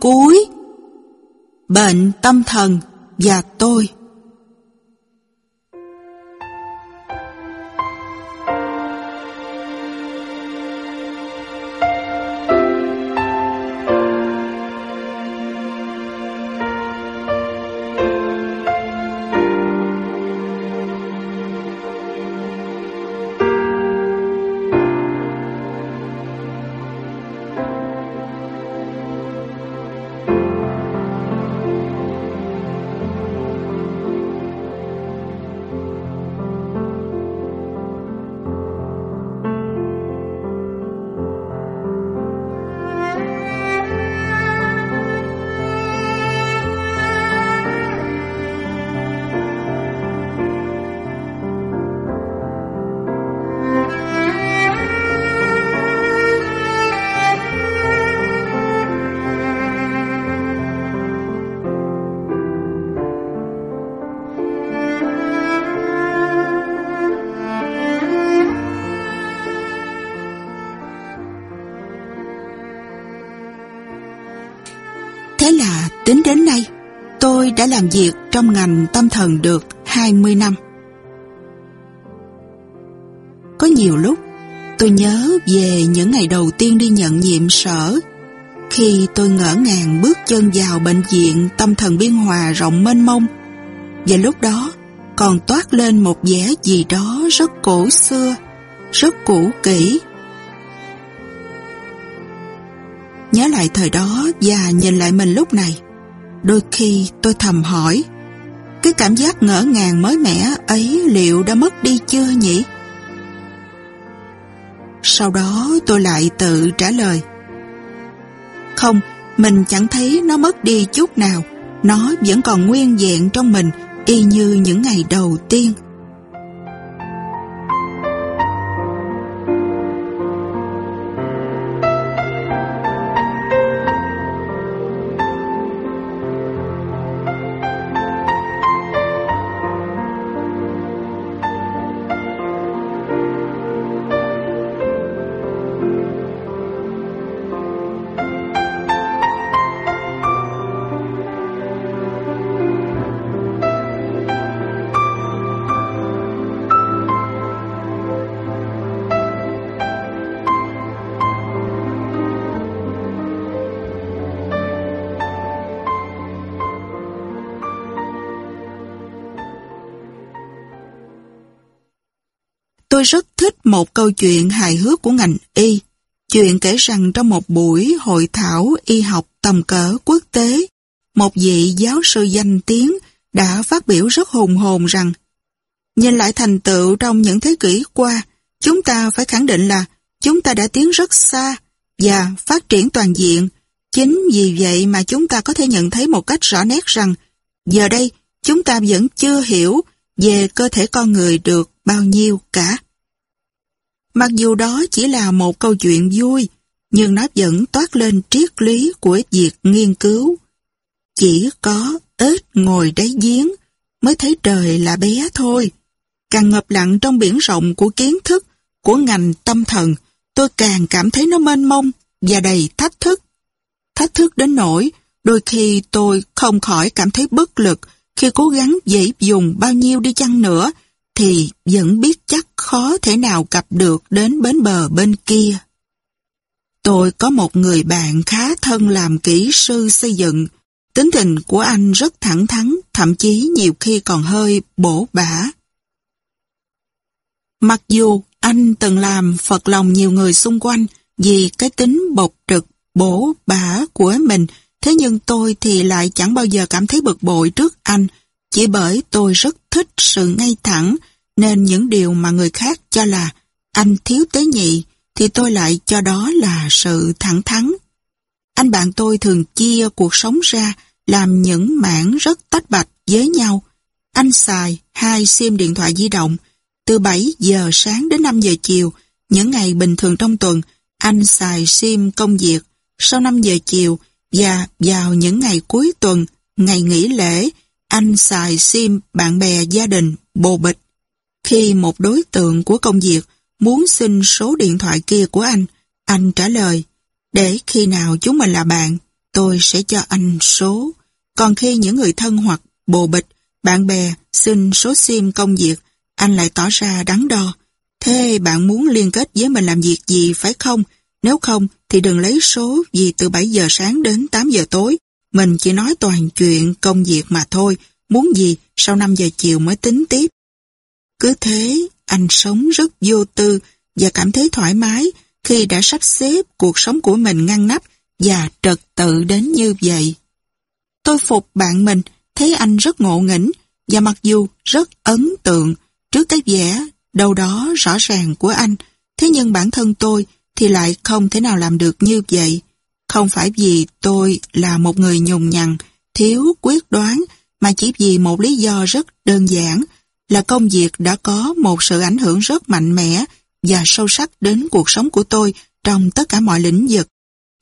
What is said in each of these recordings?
Cuối Bệnh tâm thần và tôi. đến nay, tôi đã làm việc trong ngành tâm thần được 20 năm. Có nhiều lúc, tôi nhớ về những ngày đầu tiên đi nhận nhiệm sở khi tôi ngỡ ngàng bước chân vào bệnh viện tâm thần biên hòa rộng mênh mông và lúc đó còn toát lên một vẻ gì đó rất cổ xưa, rất cũ kỹ. Nhớ lại thời đó và nhìn lại mình lúc này, Đôi khi tôi thầm hỏi, cái cảm giác ngỡ ngàng mới mẻ ấy liệu đã mất đi chưa nhỉ? Sau đó tôi lại tự trả lời. Không, mình chẳng thấy nó mất đi chút nào, nó vẫn còn nguyên vẹn trong mình y như những ngày đầu tiên. một câu chuyện hài hước của ngành y. Chuyện kể rằng trong một buổi hội thảo y học tầm cỡ quốc tế, một vị giáo sư danh tiếng đã phát biểu rất hùng hồn rằng Nhìn lại thành tựu trong những thế kỷ qua, chúng ta phải khẳng định là chúng ta đã tiến rất xa và phát triển toàn diện. Chính vì vậy mà chúng ta có thể nhận thấy một cách rõ nét rằng giờ đây chúng ta vẫn chưa hiểu về cơ thể con người được bao nhiêu cả. Mặc dù đó chỉ là một câu chuyện vui, nhưng nó vẫn toát lên triết lý của việc nghiên cứu. Chỉ có ếch ngồi đáy giếng mới thấy trời là bé thôi. Càng ngập lặng trong biển rộng của kiến thức, của ngành tâm thần, tôi càng cảm thấy nó mênh mông và đầy thách thức. Thách thức đến nỗi đôi khi tôi không khỏi cảm thấy bất lực khi cố gắng dễ dùng bao nhiêu đi chăng nữa thì vẫn biết chắc khó thể nào cặp được đến bến bờ bên kia. Tôi có một người bạn khá thân làm kỹ sư xây dựng. Tính tình của anh rất thẳng thắn, thậm chí nhiều khi còn hơi bổ bả. Mặc dù anh từng làm phật lòng nhiều người xung quanh vì cái tính bộc trực, bổ bả của mình, thế nhưng tôi thì lại chẳng bao giờ cảm thấy bực bội trước anh, chỉ bởi tôi rất thích sự ngay thẳng, nên những điều mà người khác cho là anh thiếu tế nhị thì tôi lại cho đó là sự thẳng thắn. Anh bạn tôi thường chia cuộc sống ra làm những mảng rất tách bạch với nhau. Anh xài hai sim điện thoại di động từ 7 giờ sáng đến 5 giờ chiều. Những ngày bình thường trong tuần, anh xài sim công việc sau 5 giờ chiều và vào những ngày cuối tuần, ngày nghỉ lễ, anh xài sim bạn bè gia đình, bồ bịch. Khi một đối tượng của công việc muốn xin số điện thoại kia của anh, anh trả lời, để khi nào chúng mình là bạn, tôi sẽ cho anh số. Còn khi những người thân hoặc bồ bịch, bạn bè xin số sim công việc, anh lại tỏ ra đắn đo. Thế bạn muốn liên kết với mình làm việc gì phải không? Nếu không thì đừng lấy số gì từ 7 giờ sáng đến 8 giờ tối. Mình chỉ nói toàn chuyện công việc mà thôi. Muốn gì sau 5 giờ chiều mới tính tiếp. Cứ thế, anh sống rất vô tư và cảm thấy thoải mái khi đã sắp xếp cuộc sống của mình ngăn nắp và trật tự đến như vậy. Tôi phục bạn mình, thấy anh rất ngộ nghĩnh và mặc dù rất ấn tượng trước cái vẻ đâu đó rõ ràng của anh, thế nhưng bản thân tôi thì lại không thể nào làm được như vậy. Không phải vì tôi là một người nhùng nhằn, thiếu quyết đoán, mà chỉ vì một lý do rất đơn giản, là công việc đã có một sự ảnh hưởng rất mạnh mẽ và sâu sắc đến cuộc sống của tôi trong tất cả mọi lĩnh vực.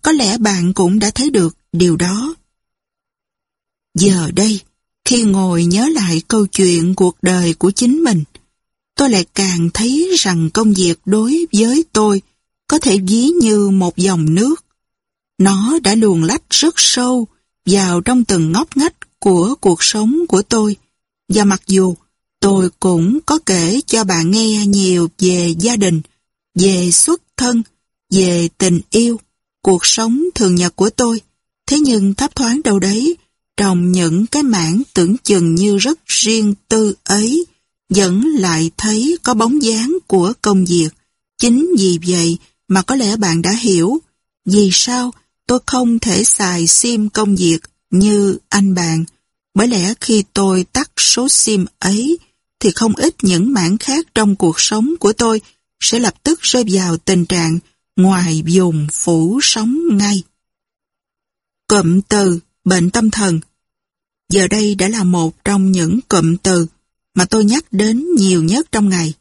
Có lẽ bạn cũng đã thấy được điều đó. Giờ đây, khi ngồi nhớ lại câu chuyện cuộc đời của chính mình, tôi lại càng thấy rằng công việc đối với tôi có thể ví như một dòng nước. Nó đã luồn lách rất sâu vào trong từng ngóc ngách của cuộc sống của tôi. Và mặc dù Tôi cũng có kể cho bà nghe nhiều về gia đình, về xuất thân, về tình yêu, cuộc sống thường nhật của tôi. Thế nhưng thấp thoáng đâu đấy, trong những cái mảng tưởng chừng như rất riêng tư ấy, vẫn lại thấy có bóng dáng của công việc. Chính vì vậy mà có lẽ bạn đã hiểu vì sao tôi không thể xài sim công việc như anh bạn. Bởi lẽ khi tôi tắt số sim ấy, thì không ít những mảng khác trong cuộc sống của tôi sẽ lập tức rơi vào tình trạng ngoài dùng phủ sống ngay. Cụm từ bệnh tâm thần Giờ đây đã là một trong những cụm từ mà tôi nhắc đến nhiều nhất trong ngày,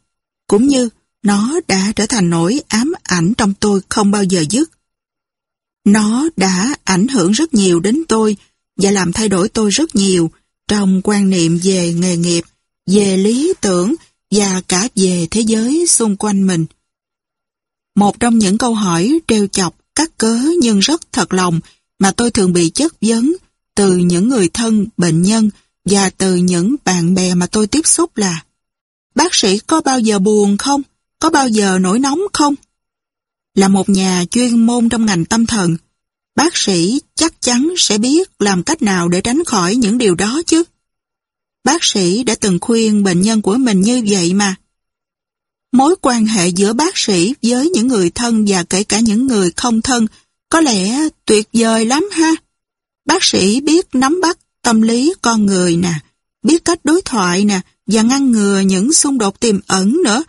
cũng như nó đã trở thành nỗi ám ảnh trong tôi không bao giờ dứt. Nó đã ảnh hưởng rất nhiều đến tôi và làm thay đổi tôi rất nhiều trong quan niệm về nghề nghiệp về lý tưởng và cả về thế giới xung quanh mình. Một trong những câu hỏi trêu chọc, cắt cớ nhưng rất thật lòng mà tôi thường bị chất vấn từ những người thân, bệnh nhân và từ những bạn bè mà tôi tiếp xúc là Bác sĩ có bao giờ buồn không? Có bao giờ nổi nóng không? Là một nhà chuyên môn trong ngành tâm thần, bác sĩ chắc chắn sẽ biết làm cách nào để tránh khỏi những điều đó chứ. Bác sĩ đã từng khuyên bệnh nhân của mình như vậy mà. Mối quan hệ giữa bác sĩ với những người thân và kể cả những người không thân có lẽ tuyệt vời lắm ha. Bác sĩ biết nắm bắt tâm lý con người nè, biết cách đối thoại nè và ngăn ngừa những xung đột tiềm ẩn nữa.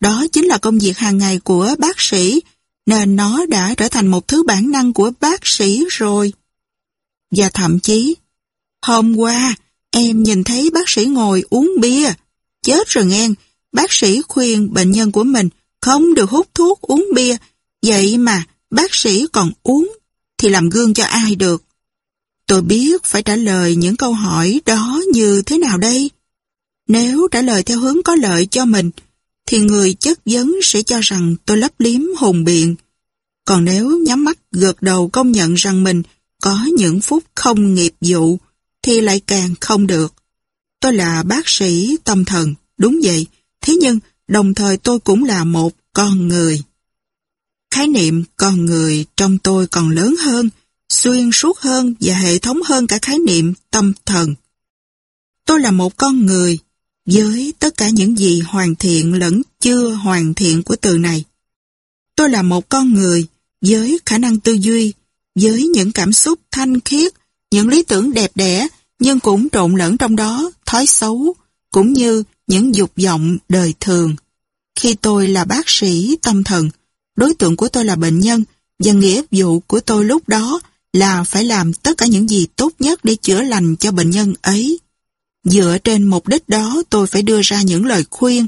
Đó chính là công việc hàng ngày của bác sĩ, nên nó đã trở thành một thứ bản năng của bác sĩ rồi. Và thậm chí, hôm qua Em nhìn thấy bác sĩ ngồi uống bia. Chết rồi nghe, bác sĩ khuyên bệnh nhân của mình không được hút thuốc uống bia. Vậy mà bác sĩ còn uống thì làm gương cho ai được. Tôi biết phải trả lời những câu hỏi đó như thế nào đây? Nếu trả lời theo hướng có lợi cho mình, thì người chất vấn sẽ cho rằng tôi lấp liếm hùng biện. Còn nếu nhắm mắt gợt đầu công nhận rằng mình có những phút không nghiệp vụ, thì lại càng không được. Tôi là bác sĩ tâm thần, đúng vậy, thế nhưng đồng thời tôi cũng là một con người. Khái niệm con người trong tôi còn lớn hơn, xuyên suốt hơn và hệ thống hơn cả khái niệm tâm thần. Tôi là một con người với tất cả những gì hoàn thiện lẫn chưa hoàn thiện của từ này. Tôi là một con người với khả năng tư duy, với những cảm xúc thanh khiết những lý tưởng đẹp đẽ nhưng cũng trộn lẫn trong đó thói xấu cũng như những dục vọng đời thường. Khi tôi là bác sĩ tâm thần, đối tượng của tôi là bệnh nhân và nghĩa vụ của tôi lúc đó là phải làm tất cả những gì tốt nhất để chữa lành cho bệnh nhân ấy. Dựa trên mục đích đó tôi phải đưa ra những lời khuyên,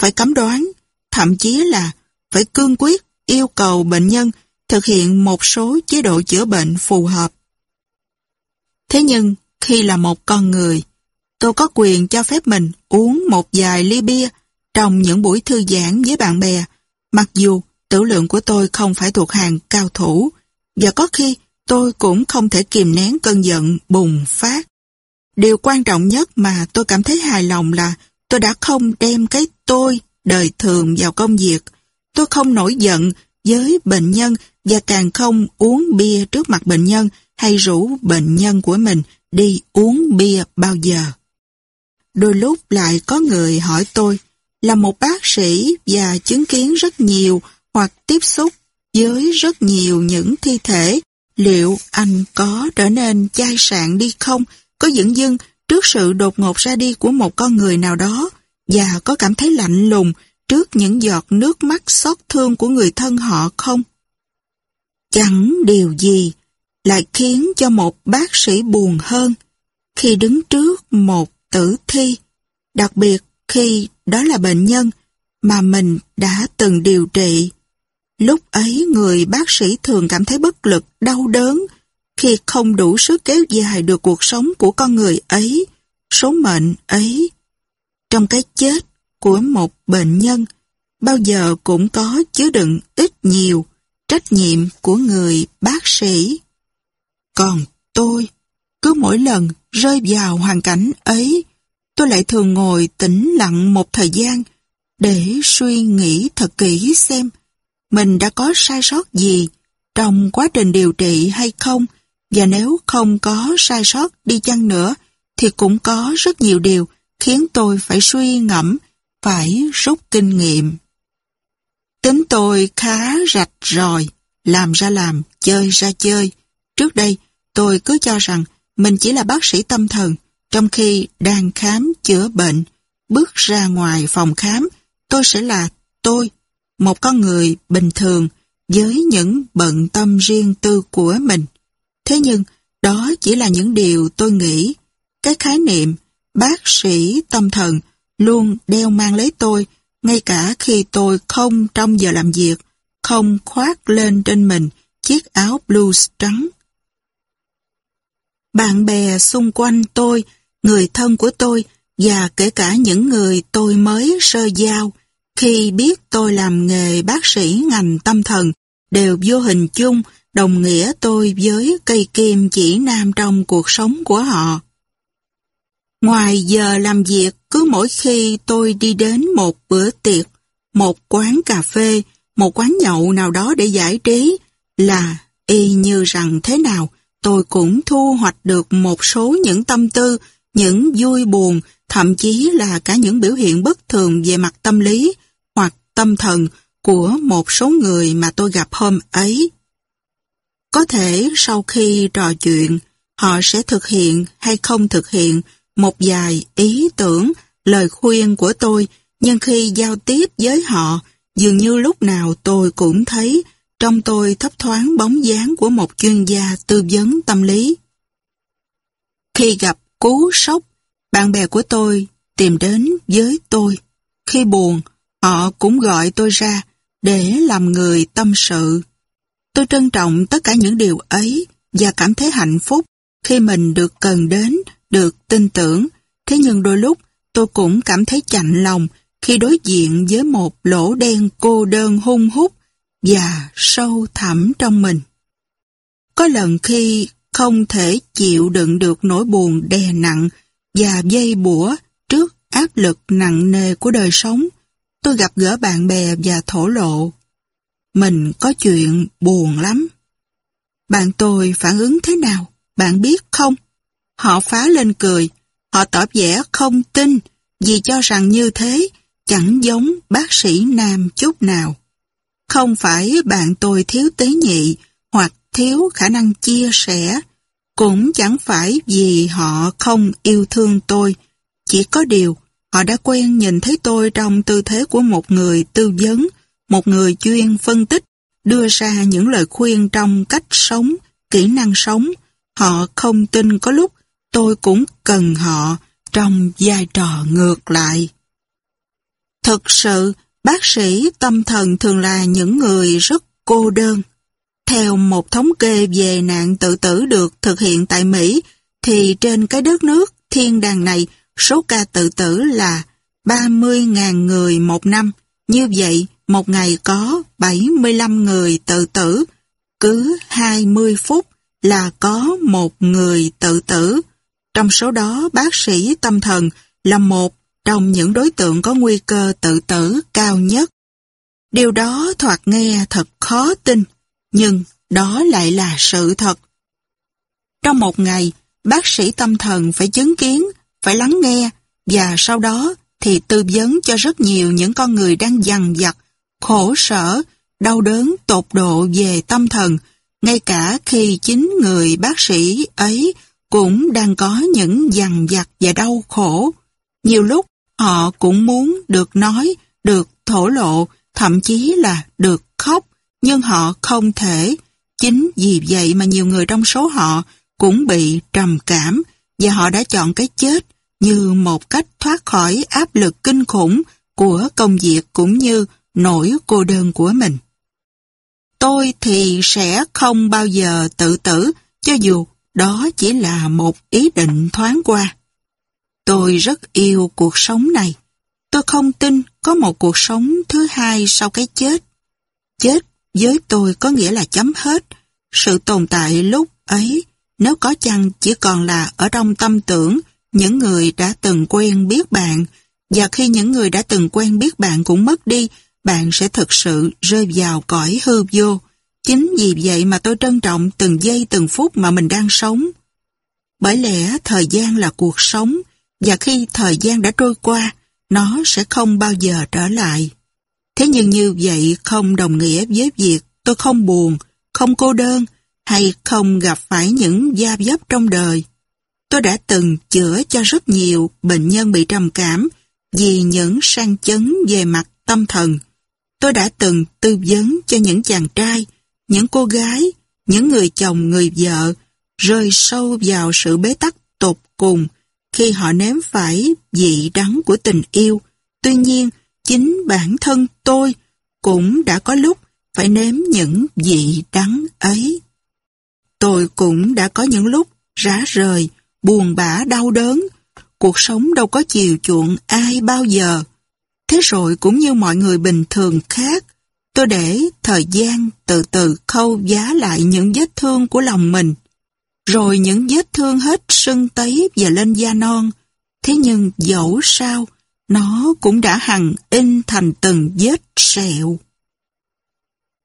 phải cấm đoán, thậm chí là phải cương quyết yêu cầu bệnh nhân thực hiện một số chế độ chữa bệnh phù hợp. Thế nhưng, khi là một con người, tôi có quyền cho phép mình uống một vài ly bia trong những buổi thư giãn với bạn bè, mặc dù tử lượng của tôi không phải thuộc hàng cao thủ, và có khi tôi cũng không thể kìm nén cơn giận bùng phát. Điều quan trọng nhất mà tôi cảm thấy hài lòng là tôi đã không đem cái tôi đời thường vào công việc. Tôi không nổi giận với bệnh nhân và càng không uống bia trước mặt bệnh nhân hay rủ bệnh nhân của mình đi uống bia bao giờ. Đôi lúc lại có người hỏi tôi, là một bác sĩ và chứng kiến rất nhiều hoặc tiếp xúc với rất nhiều những thi thể, liệu anh có trở nên chai sạn đi không, có dững dưng trước sự đột ngột ra đi của một con người nào đó, và có cảm thấy lạnh lùng trước những giọt nước mắt xót thương của người thân họ không? Chẳng điều gì lại khiến cho một bác sĩ buồn hơn khi đứng trước một tử thi, đặc biệt khi đó là bệnh nhân mà mình đã từng điều trị. Lúc ấy người bác sĩ thường cảm thấy bất lực, đau đớn khi không đủ sức kéo dài được cuộc sống của con người ấy, số mệnh ấy. Trong cái chết của một bệnh nhân, bao giờ cũng có chứa đựng ít nhiều trách nhiệm của người bác sĩ. Còn tôi, cứ mỗi lần rơi vào hoàn cảnh ấy, tôi lại thường ngồi tĩnh lặng một thời gian để suy nghĩ thật kỹ xem mình đã có sai sót gì trong quá trình điều trị hay không và nếu không có sai sót đi chăng nữa thì cũng có rất nhiều điều khiến tôi phải suy ngẫm, phải rút kinh nghiệm. Tính tôi khá rạch ròi, làm ra làm, chơi ra chơi. Trước đây, tôi cứ cho rằng mình chỉ là bác sĩ tâm thần, trong khi đang khám chữa bệnh. Bước ra ngoài phòng khám, tôi sẽ là tôi, một con người bình thường với những bận tâm riêng tư của mình. Thế nhưng, đó chỉ là những điều tôi nghĩ. Cái khái niệm bác sĩ tâm thần luôn đeo mang lấy tôi, ngay cả khi tôi không trong giờ làm việc, không khoác lên trên mình chiếc áo blues trắng bạn bè xung quanh tôi, người thân của tôi và kể cả những người tôi mới sơ giao khi biết tôi làm nghề bác sĩ ngành tâm thần đều vô hình chung đồng nghĩa tôi với cây kim chỉ nam trong cuộc sống của họ. Ngoài giờ làm việc, cứ mỗi khi tôi đi đến một bữa tiệc, một quán cà phê, một quán nhậu nào đó để giải trí là y như rằng thế nào tôi cũng thu hoạch được một số những tâm tư, những vui buồn, thậm chí là cả những biểu hiện bất thường về mặt tâm lý hoặc tâm thần của một số người mà tôi gặp hôm ấy. Có thể sau khi trò chuyện, họ sẽ thực hiện hay không thực hiện một vài ý tưởng, lời khuyên của tôi, nhưng khi giao tiếp với họ, dường như lúc nào tôi cũng thấy trong tôi thấp thoáng bóng dáng của một chuyên gia tư vấn tâm lý. Khi gặp cú sốc, bạn bè của tôi tìm đến với tôi. Khi buồn, họ cũng gọi tôi ra để làm người tâm sự. Tôi trân trọng tất cả những điều ấy và cảm thấy hạnh phúc khi mình được cần đến, được tin tưởng. Thế nhưng đôi lúc tôi cũng cảm thấy chạnh lòng khi đối diện với một lỗ đen cô đơn hung hút và sâu thẳm trong mình. Có lần khi không thể chịu đựng được nỗi buồn đè nặng và dây bủa trước áp lực nặng nề của đời sống, tôi gặp gỡ bạn bè và thổ lộ. Mình có chuyện buồn lắm. Bạn tôi phản ứng thế nào, bạn biết không? Họ phá lên cười, họ tỏ vẻ không tin vì cho rằng như thế chẳng giống bác sĩ nam chút nào. Không phải bạn tôi thiếu tế nhị hoặc thiếu khả năng chia sẻ, cũng chẳng phải vì họ không yêu thương tôi. Chỉ có điều, họ đã quen nhìn thấy tôi trong tư thế của một người tư vấn, một người chuyên phân tích, đưa ra những lời khuyên trong cách sống, kỹ năng sống. Họ không tin có lúc tôi cũng cần họ trong vai trò ngược lại. Thực sự, Bác sĩ tâm thần thường là những người rất cô đơn. Theo một thống kê về nạn tự tử được thực hiện tại Mỹ, thì trên cái đất nước thiên đàng này, số ca tự tử là 30.000 người một năm. Như vậy, một ngày có 75 người tự tử, cứ 20 phút là có một người tự tử. Trong số đó, bác sĩ tâm thần là một trong những đối tượng có nguy cơ tự tử cao nhất. Điều đó thoạt nghe thật khó tin, nhưng đó lại là sự thật. Trong một ngày, bác sĩ tâm thần phải chứng kiến, phải lắng nghe, và sau đó thì tư vấn cho rất nhiều những con người đang dằn vặt, khổ sở, đau đớn tột độ về tâm thần, ngay cả khi chính người bác sĩ ấy cũng đang có những dằn vặt và đau khổ. Nhiều lúc Họ cũng muốn được nói, được thổ lộ, thậm chí là được khóc, nhưng họ không thể. Chính vì vậy mà nhiều người trong số họ cũng bị trầm cảm và họ đã chọn cái chết như một cách thoát khỏi áp lực kinh khủng của công việc cũng như nỗi cô đơn của mình. Tôi thì sẽ không bao giờ tự tử cho dù đó chỉ là một ý định thoáng qua. Tôi rất yêu cuộc sống này. Tôi không tin có một cuộc sống thứ hai sau cái chết. Chết với tôi có nghĩa là chấm hết. Sự tồn tại lúc ấy, nếu có chăng chỉ còn là ở trong tâm tưởng những người đã từng quen biết bạn, và khi những người đã từng quen biết bạn cũng mất đi, bạn sẽ thực sự rơi vào cõi hư vô. Chính vì vậy mà tôi trân trọng từng giây từng phút mà mình đang sống. Bởi lẽ thời gian là cuộc sống, và khi thời gian đã trôi qua, nó sẽ không bao giờ trở lại. Thế nhưng như vậy không đồng nghĩa với việc tôi không buồn, không cô đơn hay không gặp phải những gia dấp trong đời. Tôi đã từng chữa cho rất nhiều bệnh nhân bị trầm cảm vì những sang chấn về mặt tâm thần. Tôi đã từng tư vấn cho những chàng trai, những cô gái, những người chồng, người vợ rơi sâu vào sự bế tắc tột cùng, khi họ nếm phải vị đắng của tình yêu. Tuy nhiên, chính bản thân tôi cũng đã có lúc phải nếm những vị đắng ấy. Tôi cũng đã có những lúc rã rời, buồn bã đau đớn. Cuộc sống đâu có chiều chuộng ai bao giờ. Thế rồi cũng như mọi người bình thường khác, tôi để thời gian từ từ khâu giá lại những vết thương của lòng mình rồi những vết thương hết sưng tấy và lên da non. Thế nhưng dẫu sao, nó cũng đã hằng in thành từng vết sẹo.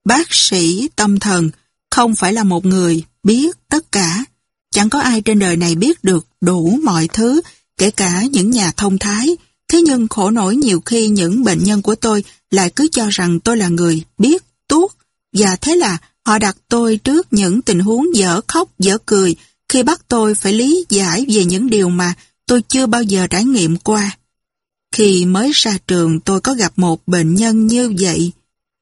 Bác sĩ tâm thần không phải là một người biết tất cả. Chẳng có ai trên đời này biết được đủ mọi thứ, kể cả những nhà thông thái. Thế nhưng khổ nổi nhiều khi những bệnh nhân của tôi lại cứ cho rằng tôi là người biết tốt và thế là Họ đặt tôi trước những tình huống dở khóc, dở cười khi bắt tôi phải lý giải về những điều mà tôi chưa bao giờ trải nghiệm qua. Khi mới ra trường tôi có gặp một bệnh nhân như vậy.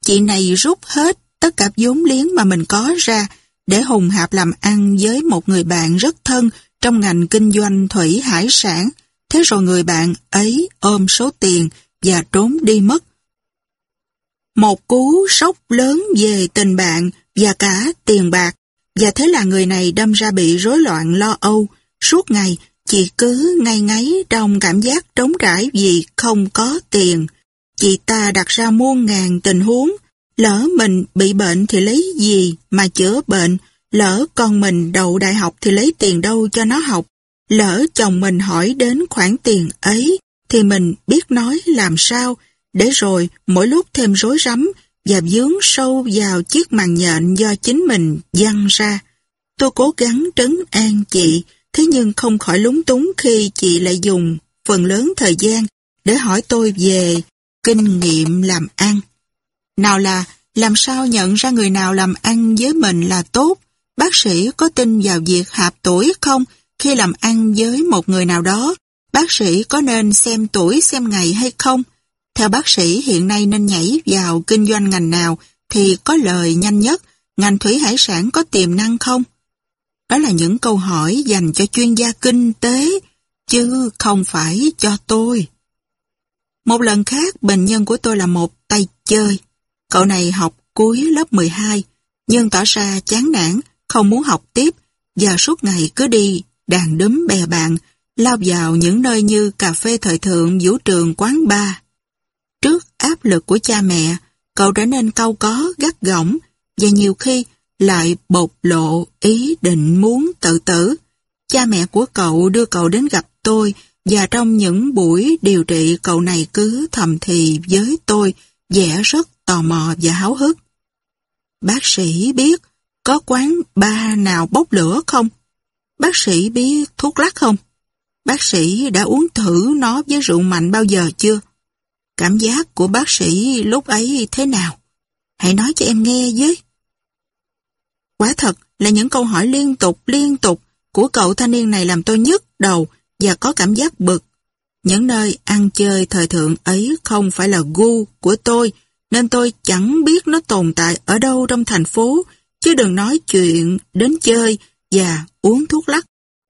Chị này rút hết tất cả vốn liếng mà mình có ra để hùng hạp làm ăn với một người bạn rất thân trong ngành kinh doanh thủy hải sản. Thế rồi người bạn ấy ôm số tiền và trốn đi mất. Một cú sốc lớn về tình bạn và cả tiền bạc. Và thế là người này đâm ra bị rối loạn lo âu, suốt ngày chị cứ ngay ngáy trong cảm giác trống trải vì không có tiền. Chị ta đặt ra muôn ngàn tình huống, lỡ mình bị bệnh thì lấy gì mà chữa bệnh, lỡ con mình đậu đại học thì lấy tiền đâu cho nó học, lỡ chồng mình hỏi đến khoản tiền ấy thì mình biết nói làm sao, để rồi mỗi lúc thêm rối rắm và dướng sâu vào chiếc màn nhện do chính mình văng ra. Tôi cố gắng trấn an chị, thế nhưng không khỏi lúng túng khi chị lại dùng phần lớn thời gian để hỏi tôi về kinh nghiệm làm ăn. Nào là làm sao nhận ra người nào làm ăn với mình là tốt? Bác sĩ có tin vào việc hạp tuổi không? Khi làm ăn với một người nào đó, bác sĩ có nên xem tuổi xem ngày hay không? Theo bác sĩ, hiện nay nên nhảy vào kinh doanh ngành nào thì có lời nhanh nhất, ngành thủy hải sản có tiềm năng không? Đó là những câu hỏi dành cho chuyên gia kinh tế, chứ không phải cho tôi. Một lần khác, bệnh nhân của tôi là một tay chơi. Cậu này học cuối lớp 12, nhưng tỏ ra chán nản, không muốn học tiếp, và suốt ngày cứ đi đàn đấm bè bạn, lao vào những nơi như cà phê thời thượng, vũ trường, quán bar áp lực của cha mẹ, cậu trở nên cau có, gắt gỏng và nhiều khi lại bộc lộ ý định muốn tự tử. Cha mẹ của cậu đưa cậu đến gặp tôi và trong những buổi điều trị cậu này cứ thầm thì với tôi vẻ rất tò mò và háo hức. Bác sĩ biết có quán ba nào bốc lửa không? Bác sĩ biết thuốc lắc không? Bác sĩ đã uống thử nó với rượu mạnh bao giờ chưa? Cảm giác của bác sĩ lúc ấy thế nào? Hãy nói cho em nghe với. Quá thật là những câu hỏi liên tục liên tục của cậu thanh niên này làm tôi nhức đầu và có cảm giác bực. Những nơi ăn chơi thời thượng ấy không phải là gu của tôi, nên tôi chẳng biết nó tồn tại ở đâu trong thành phố, chứ đừng nói chuyện đến chơi và uống thuốc lắc.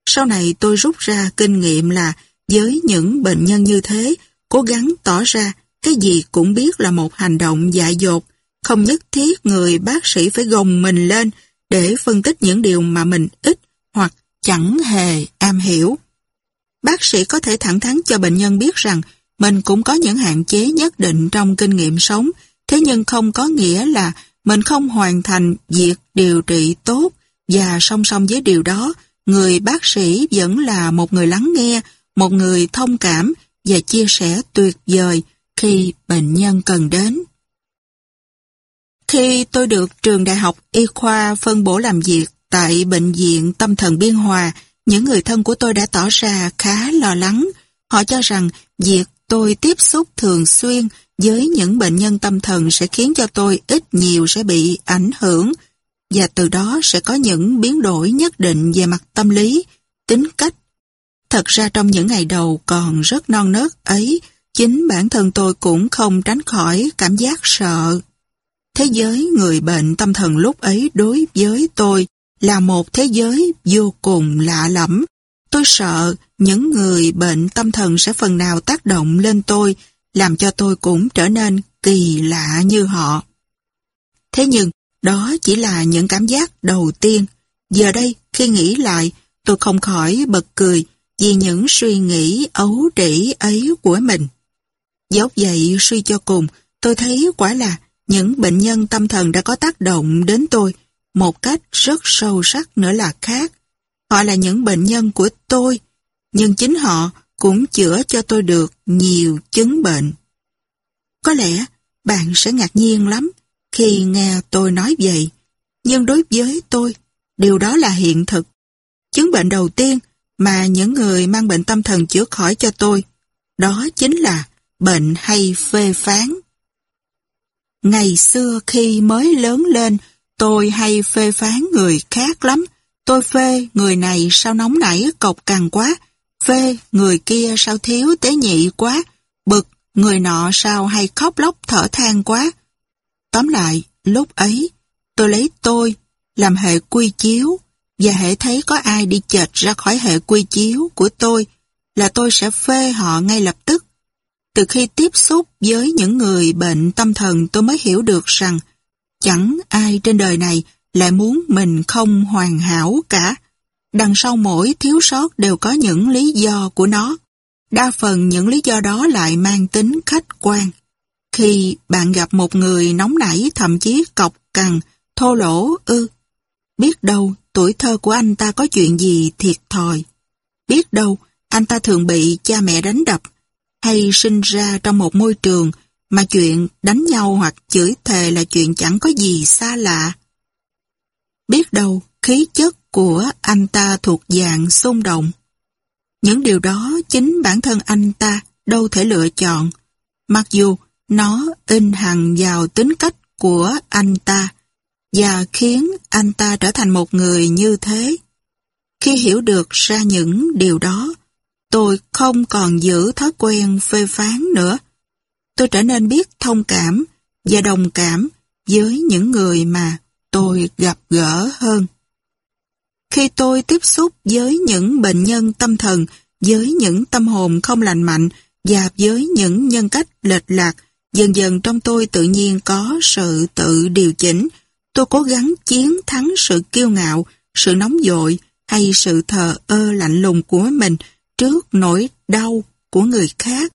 Sau này tôi rút ra kinh nghiệm là với những bệnh nhân như thế cố gắng tỏ ra cái gì cũng biết là một hành động dại dột, không nhất thiết người bác sĩ phải gồng mình lên để phân tích những điều mà mình ít hoặc chẳng hề am hiểu. Bác sĩ có thể thẳng thắn cho bệnh nhân biết rằng mình cũng có những hạn chế nhất định trong kinh nghiệm sống, thế nhưng không có nghĩa là mình không hoàn thành việc điều trị tốt và song song với điều đó, người bác sĩ vẫn là một người lắng nghe, một người thông cảm và chia sẻ tuyệt vời khi bệnh nhân cần đến. Khi tôi được trường đại học y khoa phân bổ làm việc tại Bệnh viện Tâm thần Biên Hòa, những người thân của tôi đã tỏ ra khá lo lắng. Họ cho rằng việc tôi tiếp xúc thường xuyên với những bệnh nhân tâm thần sẽ khiến cho tôi ít nhiều sẽ bị ảnh hưởng và từ đó sẽ có những biến đổi nhất định về mặt tâm lý, tính cách Thật ra trong những ngày đầu còn rất non nớt ấy, chính bản thân tôi cũng không tránh khỏi cảm giác sợ. Thế giới người bệnh tâm thần lúc ấy đối với tôi là một thế giới vô cùng lạ lẫm. Tôi sợ những người bệnh tâm thần sẽ phần nào tác động lên tôi, làm cho tôi cũng trở nên kỳ lạ như họ. Thế nhưng, đó chỉ là những cảm giác đầu tiên. Giờ đây, khi nghĩ lại, tôi không khỏi bật cười vì những suy nghĩ ấu trĩ ấy của mình. Dốc dậy suy cho cùng, tôi thấy quả là những bệnh nhân tâm thần đã có tác động đến tôi một cách rất sâu sắc nữa là khác. Họ là những bệnh nhân của tôi, nhưng chính họ cũng chữa cho tôi được nhiều chứng bệnh. Có lẽ bạn sẽ ngạc nhiên lắm khi nghe tôi nói vậy, nhưng đối với tôi, điều đó là hiện thực. Chứng bệnh đầu tiên mà những người mang bệnh tâm thần chữa khỏi cho tôi, đó chính là bệnh hay phê phán. Ngày xưa khi mới lớn lên, tôi hay phê phán người khác lắm. Tôi phê người này sao nóng nảy cộc cằn quá, phê người kia sao thiếu tế nhị quá, bực người nọ sao hay khóc lóc thở than quá. Tóm lại, lúc ấy, tôi lấy tôi làm hệ quy chiếu và hệ thấy có ai đi chệch ra khỏi hệ quy chiếu của tôi là tôi sẽ phê họ ngay lập tức. Từ khi tiếp xúc với những người bệnh tâm thần tôi mới hiểu được rằng chẳng ai trên đời này lại muốn mình không hoàn hảo cả. Đằng sau mỗi thiếu sót đều có những lý do của nó. Đa phần những lý do đó lại mang tính khách quan. Khi bạn gặp một người nóng nảy thậm chí cọc cằn, thô lỗ ư, biết đâu tuổi thơ của anh ta có chuyện gì thiệt thòi. Biết đâu, anh ta thường bị cha mẹ đánh đập hay sinh ra trong một môi trường mà chuyện đánh nhau hoặc chửi thề là chuyện chẳng có gì xa lạ. Biết đâu, khí chất của anh ta thuộc dạng xung động. Những điều đó chính bản thân anh ta đâu thể lựa chọn, mặc dù nó in hằn vào tính cách của anh ta và khiến anh ta trở thành một người như thế. Khi hiểu được ra những điều đó, tôi không còn giữ thói quen phê phán nữa. Tôi trở nên biết thông cảm và đồng cảm với những người mà tôi gặp gỡ hơn. Khi tôi tiếp xúc với những bệnh nhân tâm thần, với những tâm hồn không lành mạnh và với những nhân cách lệch lạc, dần dần trong tôi tự nhiên có sự tự điều chỉnh, Tôi cố gắng chiến thắng sự kiêu ngạo, sự nóng dội hay sự thờ ơ lạnh lùng của mình trước nỗi đau của người khác.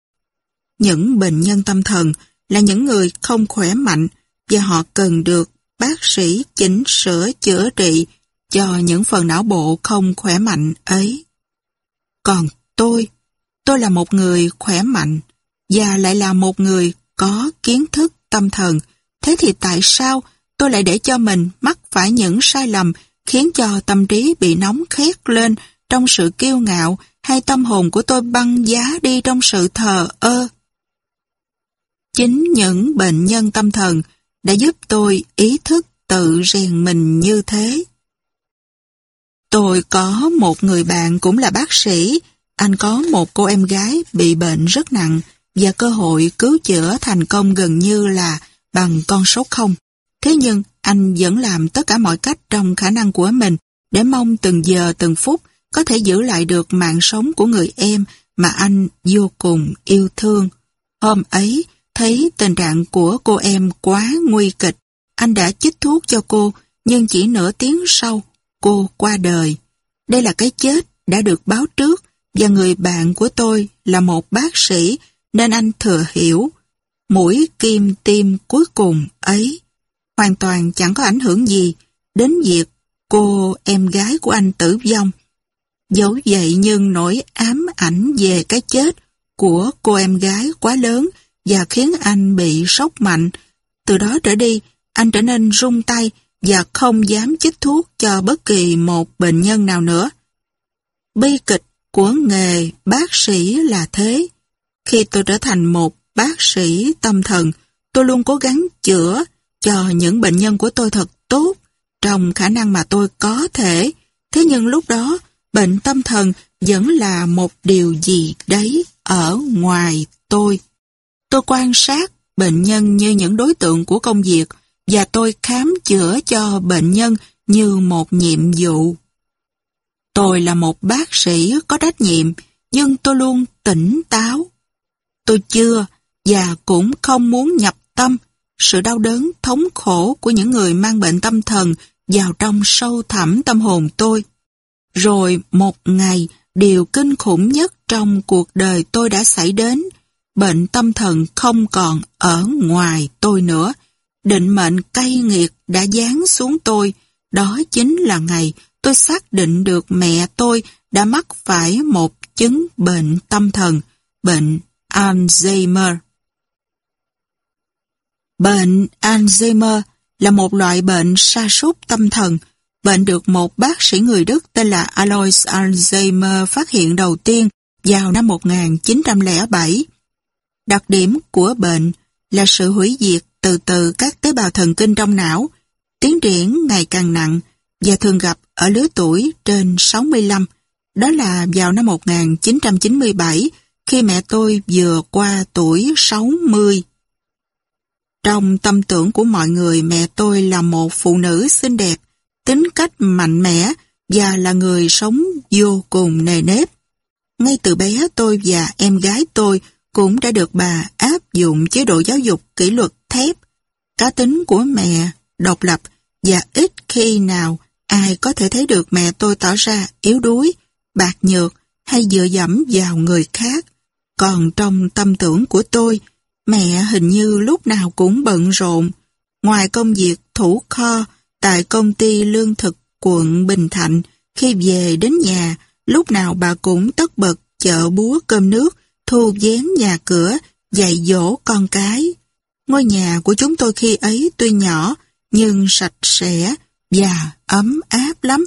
Những bệnh nhân tâm thần là những người không khỏe mạnh và họ cần được bác sĩ chỉnh sửa chữa trị cho những phần não bộ không khỏe mạnh ấy. Còn tôi, tôi là một người khỏe mạnh và lại là một người có kiến thức tâm thần. Thế thì tại sao tôi lại để cho mình mắc phải những sai lầm khiến cho tâm trí bị nóng khét lên trong sự kiêu ngạo hay tâm hồn của tôi băng giá đi trong sự thờ ơ. Chính những bệnh nhân tâm thần đã giúp tôi ý thức tự rèn mình như thế. Tôi có một người bạn cũng là bác sĩ, anh có một cô em gái bị bệnh rất nặng và cơ hội cứu chữa thành công gần như là bằng con số không. Thế nhưng, anh vẫn làm tất cả mọi cách trong khả năng của mình để mong từng giờ từng phút có thể giữ lại được mạng sống của người em mà anh vô cùng yêu thương. Hôm ấy, thấy tình trạng của cô em quá nguy kịch, anh đã chích thuốc cho cô, nhưng chỉ nửa tiếng sau, cô qua đời. Đây là cái chết đã được báo trước và người bạn của tôi là một bác sĩ nên anh thừa hiểu mũi kim tim cuối cùng ấy hoàn toàn chẳng có ảnh hưởng gì đến việc cô em gái của anh tử vong. Dẫu vậy nhưng nỗi ám ảnh về cái chết của cô em gái quá lớn và khiến anh bị sốc mạnh. Từ đó trở đi, anh trở nên rung tay và không dám chích thuốc cho bất kỳ một bệnh nhân nào nữa. Bi kịch của nghề bác sĩ là thế. Khi tôi trở thành một bác sĩ tâm thần, tôi luôn cố gắng chữa cho những bệnh nhân của tôi thật tốt trong khả năng mà tôi có thể. Thế nhưng lúc đó, bệnh tâm thần vẫn là một điều gì đấy ở ngoài tôi. Tôi quan sát bệnh nhân như những đối tượng của công việc và tôi khám chữa cho bệnh nhân như một nhiệm vụ. Tôi là một bác sĩ có trách nhiệm, nhưng tôi luôn tỉnh táo. Tôi chưa và cũng không muốn nhập tâm sự đau đớn, thống khổ của những người mang bệnh tâm thần vào trong sâu thẳm tâm hồn tôi. Rồi một ngày, điều kinh khủng nhất trong cuộc đời tôi đã xảy đến, bệnh tâm thần không còn ở ngoài tôi nữa. Định mệnh cay nghiệt đã dán xuống tôi, đó chính là ngày tôi xác định được mẹ tôi đã mắc phải một chứng bệnh tâm thần, bệnh Alzheimer. Bệnh Alzheimer là một loại bệnh sa sút tâm thần. Bệnh được một bác sĩ người Đức tên là Alois Alzheimer phát hiện đầu tiên vào năm 1907. Đặc điểm của bệnh là sự hủy diệt từ từ các tế bào thần kinh trong não, tiến triển ngày càng nặng và thường gặp ở lứa tuổi trên 65. Đó là vào năm 1997 khi mẹ tôi vừa qua tuổi 60. Trong tâm tưởng của mọi người mẹ tôi là một phụ nữ xinh đẹp, tính cách mạnh mẽ và là người sống vô cùng nề nếp. Ngay từ bé tôi và em gái tôi cũng đã được bà áp dụng chế độ giáo dục kỷ luật thép. Cá tính của mẹ độc lập và ít khi nào ai có thể thấy được mẹ tôi tỏ ra yếu đuối, bạc nhược hay dựa dẫm vào người khác. Còn trong tâm tưởng của tôi, Mẹ hình như lúc nào cũng bận rộn, ngoài công việc thủ kho tại công ty lương thực quận Bình Thạnh, khi về đến nhà, lúc nào bà cũng tất bật chợ búa cơm nước, thu vén nhà cửa, dạy dỗ con cái. Ngôi nhà của chúng tôi khi ấy tuy nhỏ, nhưng sạch sẽ và ấm áp lắm.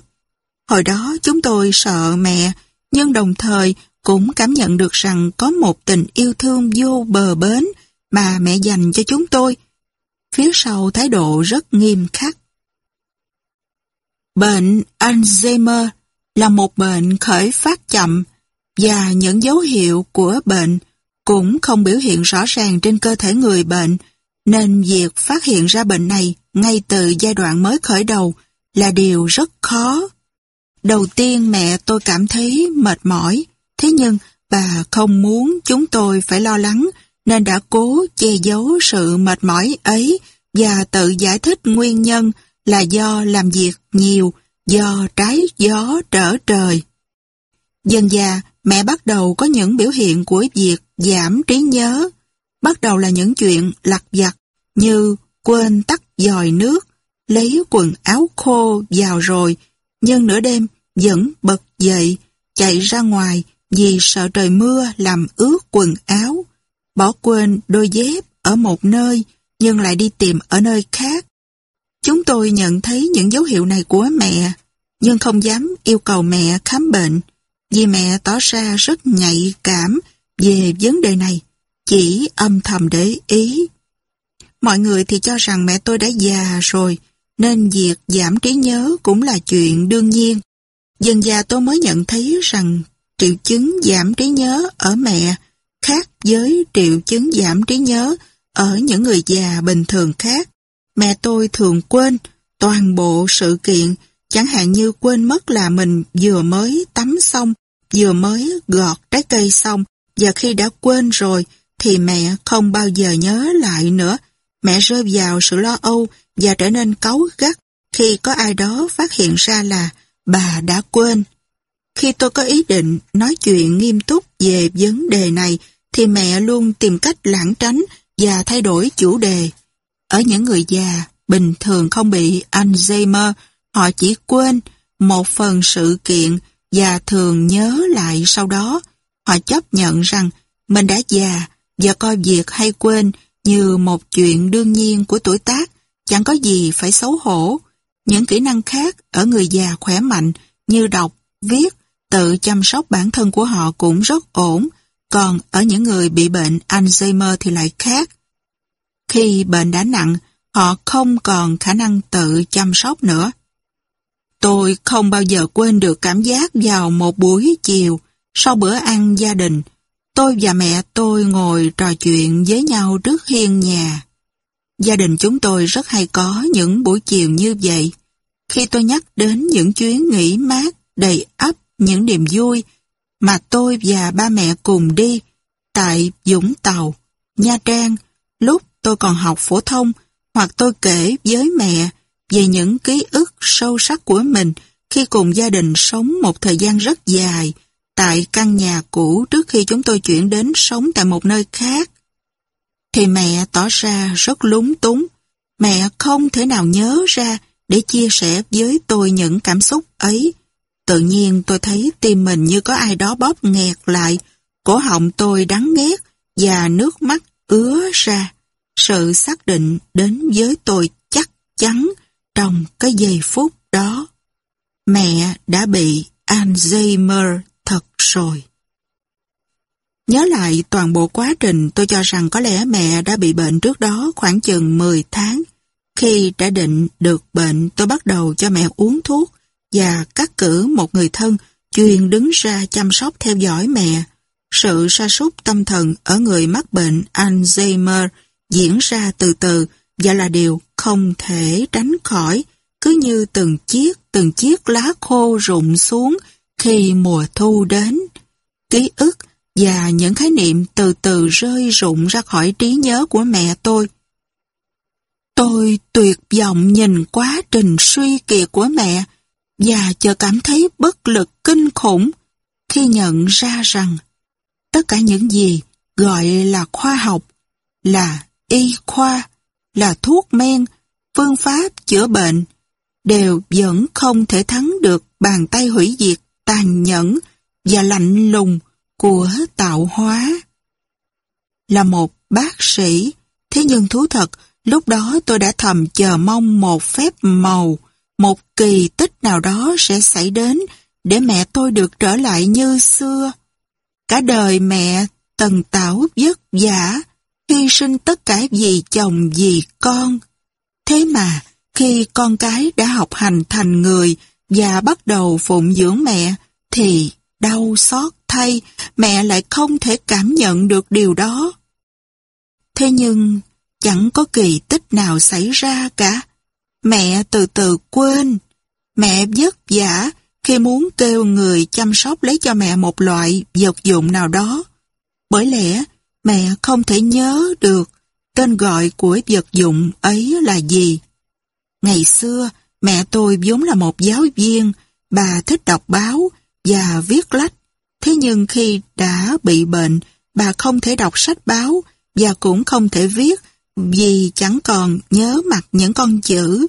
Hồi đó chúng tôi sợ mẹ, nhưng đồng thời cũng cảm nhận được rằng có một tình yêu thương vô bờ bến mà mẹ dành cho chúng tôi. Phía sau thái độ rất nghiêm khắc. Bệnh Alzheimer là một bệnh khởi phát chậm và những dấu hiệu của bệnh cũng không biểu hiện rõ ràng trên cơ thể người bệnh nên việc phát hiện ra bệnh này ngay từ giai đoạn mới khởi đầu là điều rất khó. Đầu tiên mẹ tôi cảm thấy mệt mỏi, thế nhưng bà không muốn chúng tôi phải lo lắng nên đã cố che giấu sự mệt mỏi ấy và tự giải thích nguyên nhân là do làm việc nhiều, do trái gió trở trời. Dần già, mẹ bắt đầu có những biểu hiện của việc giảm trí nhớ. Bắt đầu là những chuyện lặt vặt như quên tắt dòi nước, lấy quần áo khô vào rồi, nhưng nửa đêm vẫn bật dậy, chạy ra ngoài vì sợ trời mưa làm ướt quần áo bỏ quên đôi dép ở một nơi nhưng lại đi tìm ở nơi khác. Chúng tôi nhận thấy những dấu hiệu này của mẹ, nhưng không dám yêu cầu mẹ khám bệnh, vì mẹ tỏ ra rất nhạy cảm về vấn đề này, chỉ âm thầm để ý. Mọi người thì cho rằng mẹ tôi đã già rồi, nên việc giảm trí nhớ cũng là chuyện đương nhiên. Dần già tôi mới nhận thấy rằng triệu chứng giảm trí nhớ ở mẹ khác với triệu chứng giảm trí nhớ ở những người già bình thường khác. Mẹ tôi thường quên toàn bộ sự kiện, chẳng hạn như quên mất là mình vừa mới tắm xong, vừa mới gọt trái cây xong, và khi đã quên rồi thì mẹ không bao giờ nhớ lại nữa. Mẹ rơi vào sự lo âu và trở nên cáu gắt khi có ai đó phát hiện ra là bà đã quên. Khi tôi có ý định nói chuyện nghiêm túc về vấn đề này thì mẹ luôn tìm cách lãng tránh và thay đổi chủ đề. Ở những người già, bình thường không bị Alzheimer, họ chỉ quên một phần sự kiện và thường nhớ lại sau đó. Họ chấp nhận rằng mình đã già và coi việc hay quên như một chuyện đương nhiên của tuổi tác, chẳng có gì phải xấu hổ. Những kỹ năng khác ở người già khỏe mạnh như đọc, viết, tự chăm sóc bản thân của họ cũng rất ổn, còn ở những người bị bệnh Alzheimer thì lại khác. Khi bệnh đã nặng, họ không còn khả năng tự chăm sóc nữa. Tôi không bao giờ quên được cảm giác vào một buổi chiều sau bữa ăn gia đình. Tôi và mẹ tôi ngồi trò chuyện với nhau trước hiên nhà. Gia đình chúng tôi rất hay có những buổi chiều như vậy. Khi tôi nhắc đến những chuyến nghỉ mát đầy ấp những niềm vui mà tôi và ba mẹ cùng đi tại Dũng Tàu, Nha Trang lúc tôi còn học phổ thông hoặc tôi kể với mẹ về những ký ức sâu sắc của mình khi cùng gia đình sống một thời gian rất dài tại căn nhà cũ trước khi chúng tôi chuyển đến sống tại một nơi khác. Thì mẹ tỏ ra rất lúng túng. Mẹ không thể nào nhớ ra để chia sẻ với tôi những cảm xúc ấy Tự nhiên tôi thấy tim mình như có ai đó bóp nghẹt lại, cổ họng tôi đắng nghét và nước mắt ứa ra. Sự xác định đến với tôi chắc chắn trong cái giây phút đó. Mẹ đã bị Alzheimer thật rồi. Nhớ lại toàn bộ quá trình tôi cho rằng có lẽ mẹ đã bị bệnh trước đó khoảng chừng 10 tháng. Khi đã định được bệnh tôi bắt đầu cho mẹ uống thuốc và cắt cử một người thân chuyên đứng ra chăm sóc theo dõi mẹ. Sự sa sút tâm thần ở người mắc bệnh Alzheimer diễn ra từ từ và là điều không thể tránh khỏi, cứ như từng chiếc từng chiếc lá khô rụng xuống khi mùa thu đến. Ký ức và những khái niệm từ từ rơi rụng ra khỏi trí nhớ của mẹ tôi. Tôi tuyệt vọng nhìn quá trình suy kiệt của mẹ và chợt cảm thấy bất lực kinh khủng khi nhận ra rằng tất cả những gì gọi là khoa học, là y khoa, là thuốc men, phương pháp chữa bệnh đều vẫn không thể thắng được bàn tay hủy diệt tàn nhẫn và lạnh lùng của tạo hóa. Là một bác sĩ, thế nhưng thú thật, lúc đó tôi đã thầm chờ mong một phép màu, một kỳ tích nào đó sẽ xảy đến để mẹ tôi được trở lại như xưa. Cả đời mẹ tần tảo vất vả, hy sinh tất cả vì chồng vì con. Thế mà, khi con cái đã học hành thành người và bắt đầu phụng dưỡng mẹ, thì đau xót thay, mẹ lại không thể cảm nhận được điều đó. Thế nhưng, chẳng có kỳ tích nào xảy ra cả. Mẹ từ từ quên. Mẹ vất vả khi muốn kêu người chăm sóc lấy cho mẹ một loại vật dụng nào đó. Bởi lẽ mẹ không thể nhớ được tên gọi của vật dụng ấy là gì. Ngày xưa, mẹ tôi vốn là một giáo viên, bà thích đọc báo và viết lách. Thế nhưng khi đã bị bệnh, bà không thể đọc sách báo và cũng không thể viết vì chẳng còn nhớ mặt những con chữ.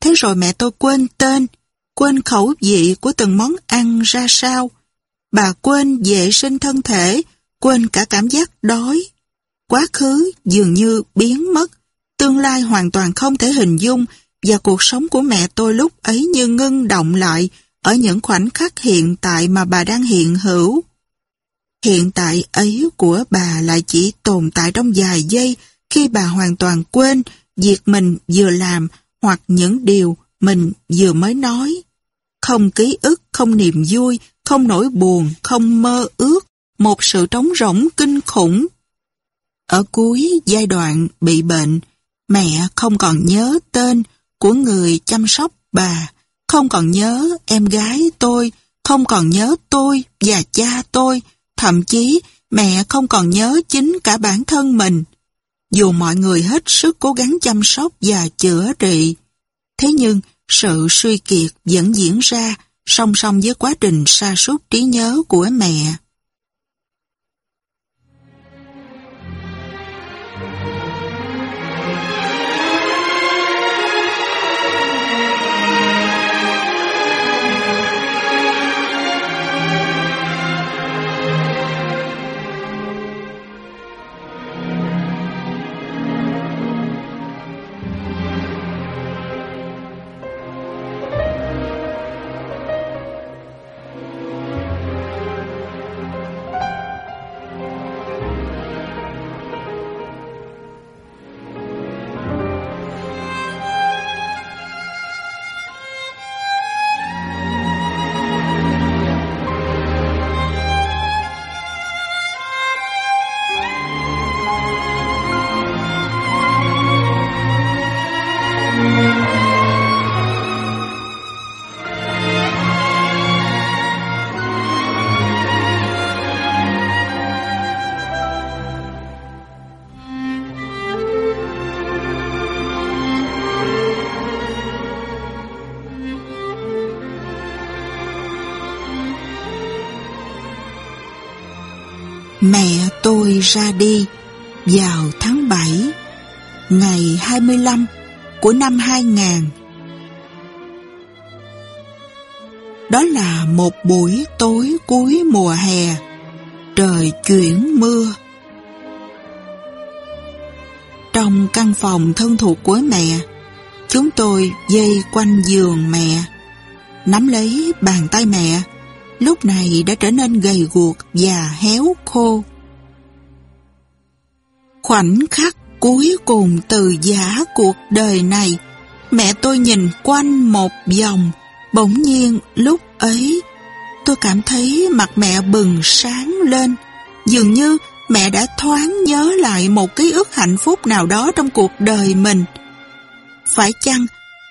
Thế rồi mẹ tôi quên tên, quên khẩu vị của từng món ăn ra sao. Bà quên vệ sinh thân thể, quên cả cảm giác đói. Quá khứ dường như biến mất, tương lai hoàn toàn không thể hình dung và cuộc sống của mẹ tôi lúc ấy như ngưng động lại ở những khoảnh khắc hiện tại mà bà đang hiện hữu. Hiện tại ấy của bà lại chỉ tồn tại trong vài giây khi bà hoàn toàn quên việc mình vừa làm hoặc những điều mình vừa mới nói. Không ký ức, không niềm vui, không nỗi buồn, không mơ ước, một sự trống rỗng kinh khủng. Ở cuối giai đoạn bị bệnh, mẹ không còn nhớ tên của người chăm sóc bà, không còn nhớ em gái tôi, không còn nhớ tôi và cha tôi, thậm chí mẹ không còn nhớ chính cả bản thân mình dù mọi người hết sức cố gắng chăm sóc và chữa trị. Thế nhưng, sự suy kiệt vẫn diễn ra song song với quá trình sa sút trí nhớ của mẹ. ra đi vào tháng 7, ngày 25 của năm 2000. Đó là một buổi tối cuối mùa hè, trời chuyển mưa. Trong căn phòng thân thuộc của mẹ, chúng tôi dây quanh giường mẹ, nắm lấy bàn tay mẹ, lúc này đã trở nên gầy guộc và héo khô. Khoảnh khắc cuối cùng từ giả cuộc đời này, mẹ tôi nhìn quanh một vòng, bỗng nhiên lúc ấy, tôi cảm thấy mặt mẹ bừng sáng lên, dường như mẹ đã thoáng nhớ lại một ký ức hạnh phúc nào đó trong cuộc đời mình. Phải chăng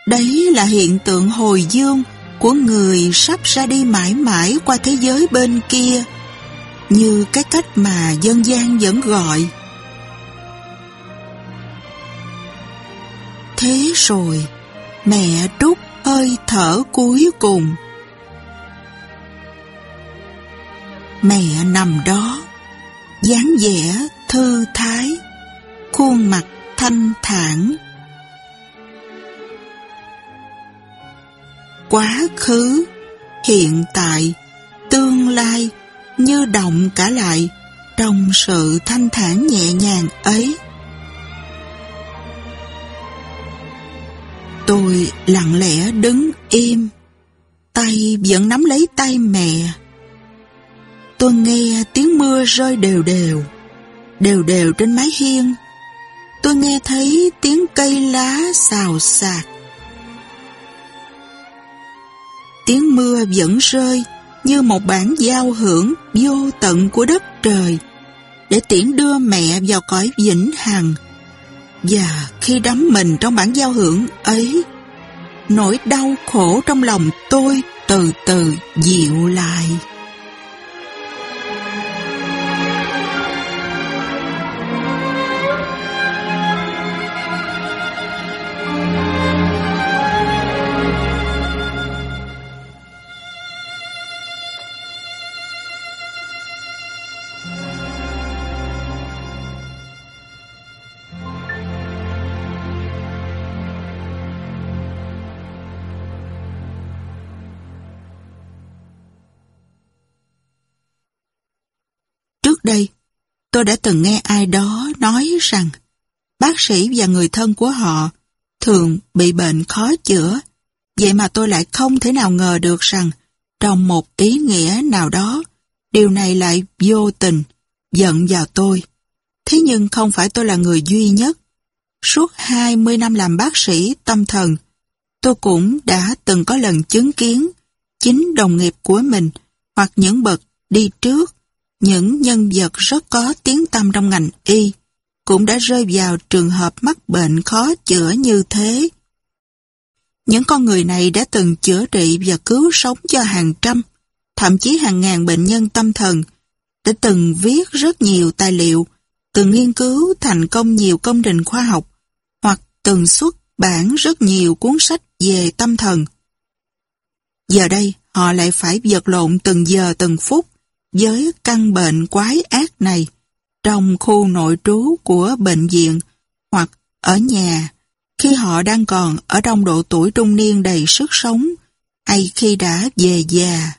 đấy là hiện tượng hồi dương của người sắp ra đi mãi mãi qua thế giới bên kia, như cái cách mà dân gian vẫn gọi Thế rồi, mẹ đúc hơi thở cuối cùng. Mẹ nằm đó, dáng vẻ thư thái, khuôn mặt thanh thản. Quá khứ, hiện tại, tương lai như động cả lại trong sự thanh thản nhẹ nhàng ấy. Tôi lặng lẽ đứng im, tay vẫn nắm lấy tay mẹ. Tôi nghe tiếng mưa rơi đều đều, đều đều trên mái hiên. Tôi nghe thấy tiếng cây lá xào xạc. Tiếng mưa vẫn rơi như một bản giao hưởng vô tận của đất trời để tiễn đưa mẹ vào cõi vĩnh hằng và khi đắm mình trong bản giao hưởng ấy, nỗi đau khổ trong lòng tôi từ từ dịu lại. trước đây, tôi đã từng nghe ai đó nói rằng bác sĩ và người thân của họ thường bị bệnh khó chữa. Vậy mà tôi lại không thể nào ngờ được rằng trong một ý nghĩa nào đó, điều này lại vô tình, giận vào tôi. Thế nhưng không phải tôi là người duy nhất. Suốt 20 năm làm bác sĩ tâm thần, tôi cũng đã từng có lần chứng kiến chính đồng nghiệp của mình hoặc những bậc đi trước những nhân vật rất có tiếng tâm trong ngành y cũng đã rơi vào trường hợp mắc bệnh khó chữa như thế. Những con người này đã từng chữa trị và cứu sống cho hàng trăm, thậm chí hàng ngàn bệnh nhân tâm thần, đã từng viết rất nhiều tài liệu, từng nghiên cứu thành công nhiều công trình khoa học, hoặc từng xuất bản rất nhiều cuốn sách về tâm thần. Giờ đây, họ lại phải vật lộn từng giờ từng phút với căn bệnh quái ác này trong khu nội trú của bệnh viện hoặc ở nhà khi họ đang còn ở trong độ tuổi trung niên đầy sức sống hay khi đã về già.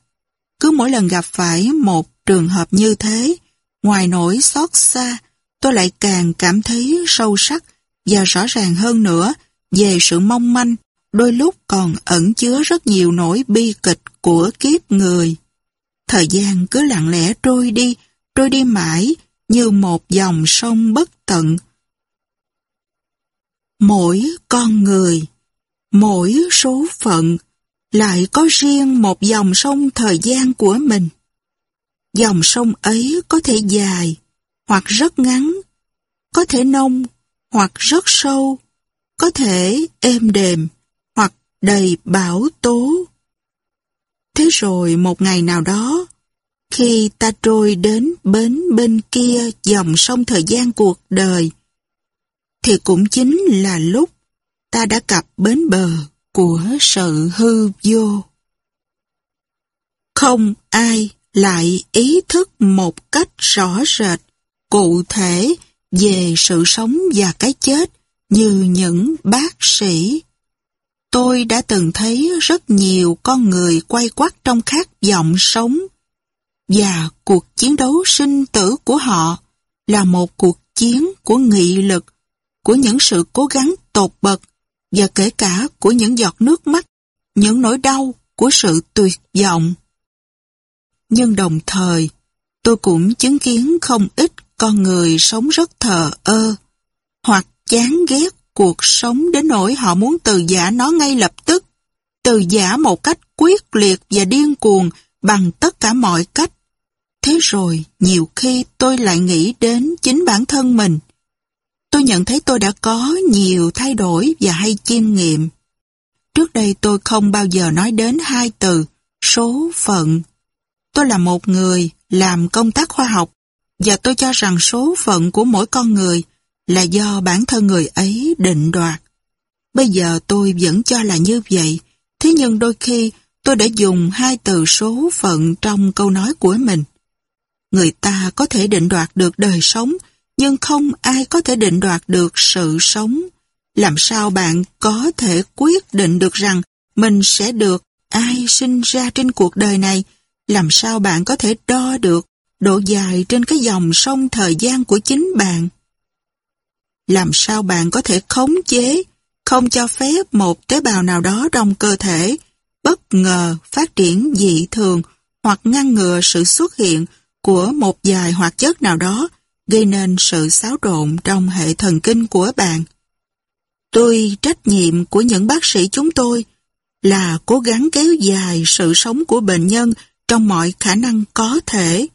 Cứ mỗi lần gặp phải một trường hợp như thế, ngoài nỗi xót xa, tôi lại càng cảm thấy sâu sắc và rõ ràng hơn nữa về sự mong manh, đôi lúc còn ẩn chứa rất nhiều nỗi bi kịch của kiếp người. Thời gian cứ lặng lẽ trôi đi, trôi đi mãi như một dòng sông bất tận. Mỗi con người, mỗi số phận lại có riêng một dòng sông thời gian của mình. Dòng sông ấy có thể dài hoặc rất ngắn, có thể nông hoặc rất sâu, có thể êm đềm hoặc đầy bão tố. Thế rồi một ngày nào đó, khi ta trôi đến bến bên kia dòng sông thời gian cuộc đời, thì cũng chính là lúc ta đã cập bến bờ của sự hư vô. Không ai lại ý thức một cách rõ rệt, cụ thể về sự sống và cái chết như những bác sĩ Tôi đã từng thấy rất nhiều con người quay quắt trong khát vọng sống và cuộc chiến đấu sinh tử của họ là một cuộc chiến của nghị lực, của những sự cố gắng tột bậc và kể cả của những giọt nước mắt, những nỗi đau của sự tuyệt vọng. Nhưng đồng thời, tôi cũng chứng kiến không ít con người sống rất thờ ơ, hoặc chán ghét cuộc sống đến nỗi họ muốn từ giả nó ngay lập tức, từ giả một cách quyết liệt và điên cuồng bằng tất cả mọi cách. Thế rồi, nhiều khi tôi lại nghĩ đến chính bản thân mình. Tôi nhận thấy tôi đã có nhiều thay đổi và hay chiêm nghiệm. Trước đây tôi không bao giờ nói đến hai từ, số phận. Tôi là một người làm công tác khoa học và tôi cho rằng số phận của mỗi con người là do bản thân người ấy định đoạt. Bây giờ tôi vẫn cho là như vậy, thế nhưng đôi khi tôi đã dùng hai từ số phận trong câu nói của mình. Người ta có thể định đoạt được đời sống, nhưng không ai có thể định đoạt được sự sống. Làm sao bạn có thể quyết định được rằng mình sẽ được ai sinh ra trên cuộc đời này? Làm sao bạn có thể đo được độ dài trên cái dòng sông thời gian của chính bạn? làm sao bạn có thể khống chế, không cho phép một tế bào nào đó trong cơ thể bất ngờ phát triển dị thường hoặc ngăn ngừa sự xuất hiện của một vài hoạt chất nào đó gây nên sự xáo trộn trong hệ thần kinh của bạn. Tôi trách nhiệm của những bác sĩ chúng tôi là cố gắng kéo dài sự sống của bệnh nhân trong mọi khả năng có thể.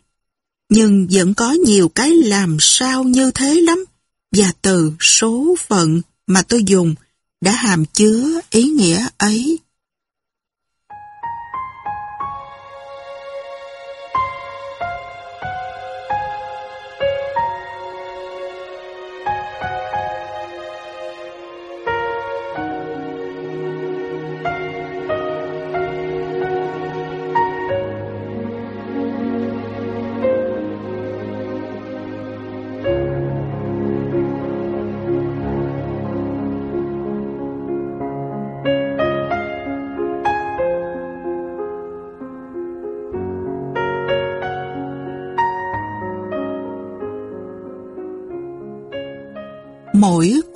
Nhưng vẫn có nhiều cái làm sao như thế lắm và từ số phận mà tôi dùng đã hàm chứa ý nghĩa ấy.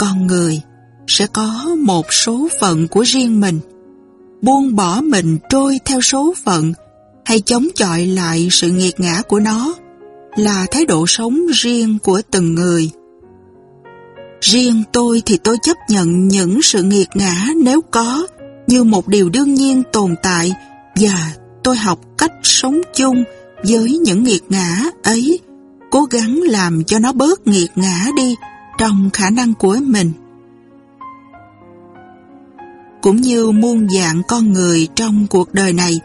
con người sẽ có một số phận của riêng mình. Buông bỏ mình trôi theo số phận hay chống chọi lại sự nghiệt ngã của nó là thái độ sống riêng của từng người. Riêng tôi thì tôi chấp nhận những sự nghiệt ngã nếu có như một điều đương nhiên tồn tại và tôi học cách sống chung với những nghiệt ngã ấy, cố gắng làm cho nó bớt nghiệt ngã đi trong khả năng của mình. Cũng như muôn dạng con người trong cuộc đời này,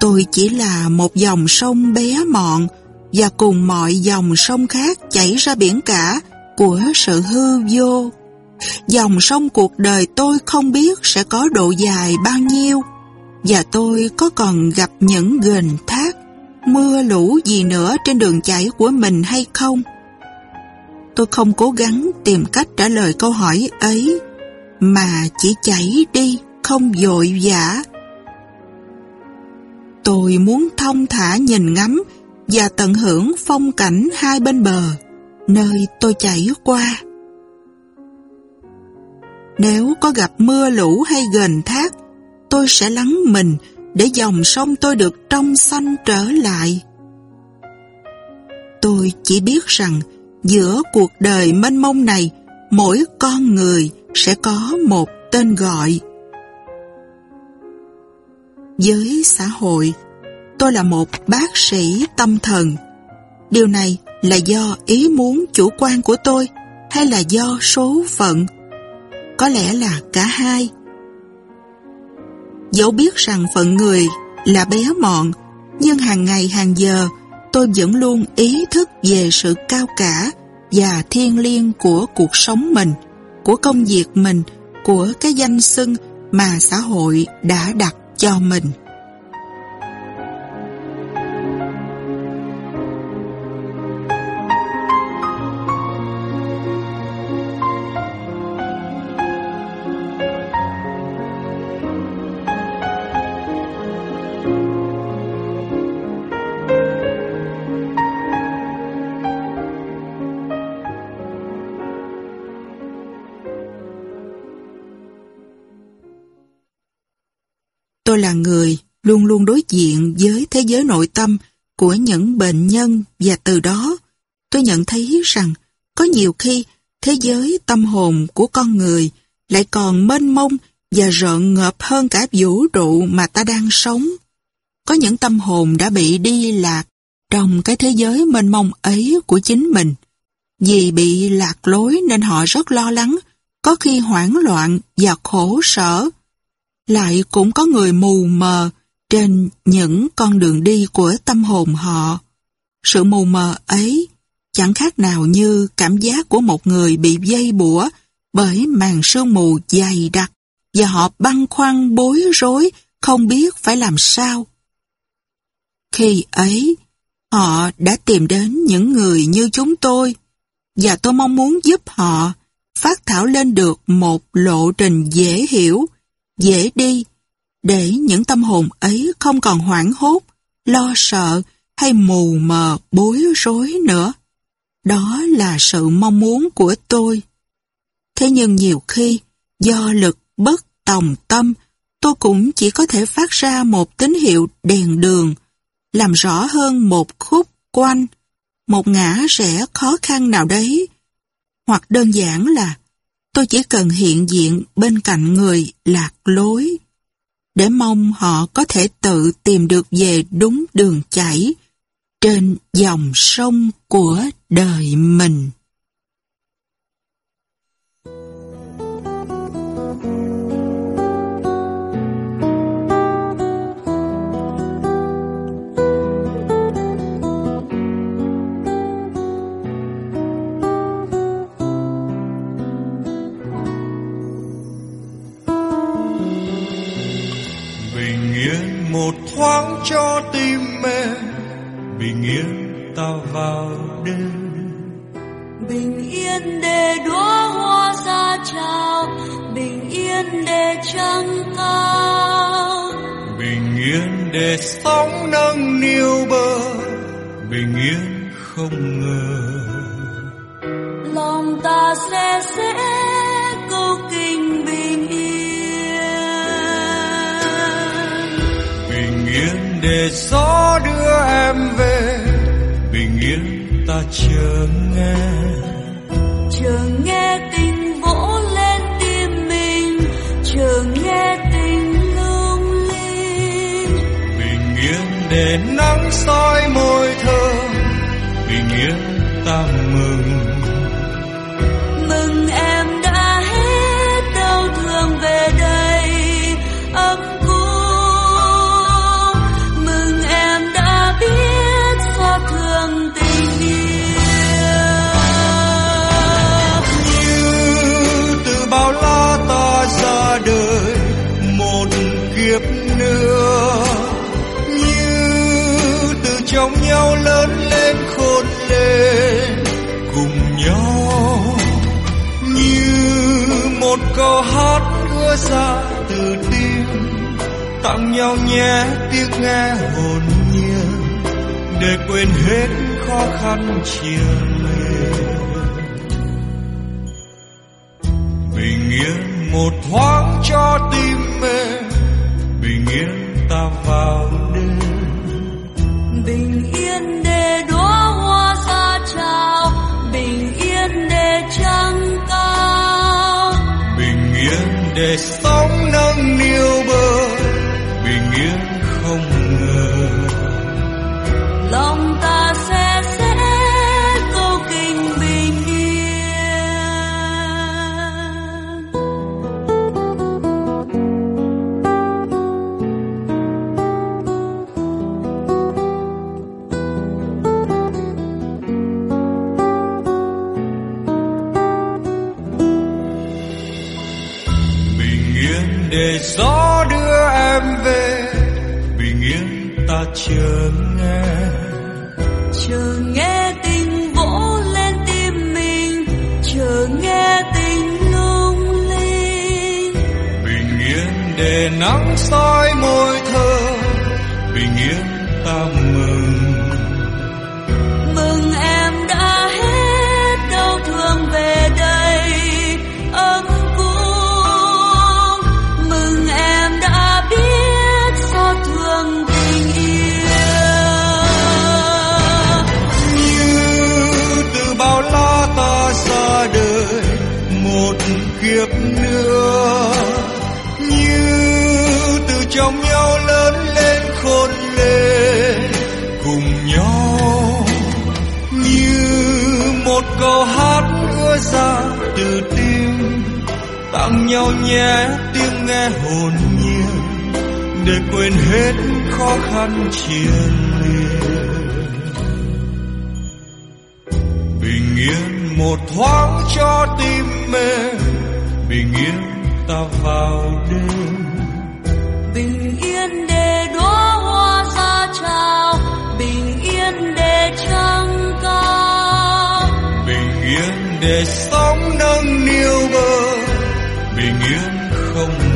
tôi chỉ là một dòng sông bé mọn và cùng mọi dòng sông khác chảy ra biển cả của sự hư vô. Dòng sông cuộc đời tôi không biết sẽ có độ dài bao nhiêu và tôi có còn gặp những gền thác, mưa lũ gì nữa trên đường chảy của mình hay không. Tôi không cố gắng tìm cách trả lời câu hỏi ấy mà chỉ chảy đi, không dội vã. Tôi muốn thông thả nhìn ngắm và tận hưởng phong cảnh hai bên bờ, nơi tôi chảy qua. Nếu có gặp mưa lũ hay gần thác, tôi sẽ lắng mình để dòng sông tôi được trong xanh trở lại. Tôi chỉ biết rằng Giữa cuộc đời mênh mông này, mỗi con người sẽ có một tên gọi. Với xã hội, tôi là một bác sĩ tâm thần. Điều này là do ý muốn chủ quan của tôi hay là do số phận? Có lẽ là cả hai. Dẫu biết rằng phận người là bé mọn, nhưng hàng ngày hàng giờ tôi vẫn luôn ý thức về sự cao cả và thiên liêng của cuộc sống mình, của công việc mình, của cái danh xưng mà xã hội đã đặt cho mình. Tôi là người luôn luôn đối diện với thế giới nội tâm của những bệnh nhân và từ đó tôi nhận thấy rằng có nhiều khi thế giới tâm hồn của con người lại còn mênh mông và rợn ngợp hơn cả vũ trụ mà ta đang sống. Có những tâm hồn đã bị đi lạc trong cái thế giới mênh mông ấy của chính mình. Vì bị lạc lối nên họ rất lo lắng, có khi hoảng loạn và khổ sở lại cũng có người mù mờ trên những con đường đi của tâm hồn họ. Sự mù mờ ấy chẳng khác nào như cảm giác của một người bị dây bủa bởi màn sương mù dày đặc và họ băn khoăn bối rối không biết phải làm sao. Khi ấy, họ đã tìm đến những người như chúng tôi và tôi mong muốn giúp họ phát thảo lên được một lộ trình dễ hiểu dễ đi, để những tâm hồn ấy không còn hoảng hốt, lo sợ hay mù mờ bối rối nữa. Đó là sự mong muốn của tôi. Thế nhưng nhiều khi, do lực bất tòng tâm, tôi cũng chỉ có thể phát ra một tín hiệu đèn đường, làm rõ hơn một khúc quanh, một ngã rẽ khó khăn nào đấy, hoặc đơn giản là Tôi chỉ cần hiện diện bên cạnh người lạc lối, để mong họ có thể tự tìm được về đúng đường chảy trên dòng sông của đời mình. một thoáng cho tim em. Bình yên ta vào đêm. Bình yên để đóa hoa ra chào bình yên để trăng cao. Bình yên để sóng nâng niu bờ. Bình yên không ngờ. Lòng ta sẽ sẽ câu kia để gió đưa em về. Bình yên ta chờ nghe. Chờ nghe tình vỗ lên tim mình. Chờ nghe tình lung linh. Bình yên để nắng soi môi thơ. Bình yên ta mừng. lửa như từ trong nhau lớn lên khôn lên cùng nhau như một câu hát đưa ra từ tim, tặng nhau nhé tiếc nghe hồn. Nhiên để quên hết khó khăn chia ly bình yên một thoáng nắng soi môi thơ nhau nhé tiếng nghe hồn nhiên để quên hết khó khăn chia lìa bình yên một thoáng cho tim mê bình yên ta vào đêm. Bình yên để đóa hoa xa chào bình yên để trăng cao. Bình yên để sóng nâng niu bờ tình yên không